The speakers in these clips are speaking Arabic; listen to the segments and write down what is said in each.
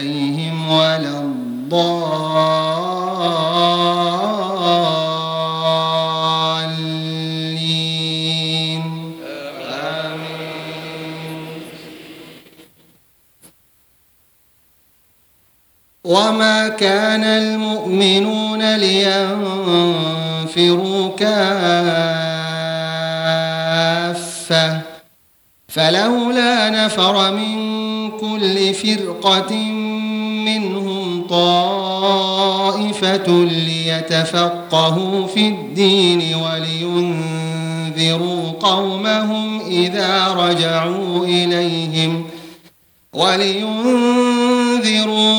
عليهم ولا الضالين. آمين. وما كان المؤمنون لينفروا كافة. فلولا نفر من كل فرقة طائفة ليتفقهوا في الدين ولينذروا قومهم إذا رجعوا إليهم ولينذروا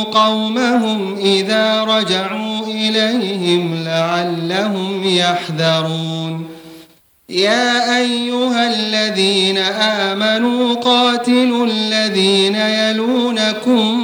قومهم إذا رجعوا إليهم لعلهم يحذرون يا أيها الذين آمنوا قاتلوا الذين يلونكم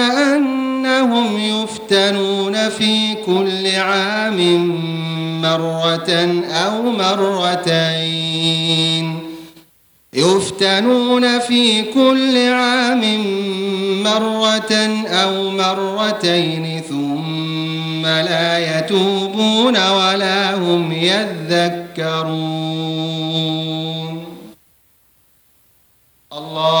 يفتنون في كل عام مرة أو مرتين. يفتنون في كل عام مرة أو مرتين ثم لا يتوبون ولا هم يذكرون. الله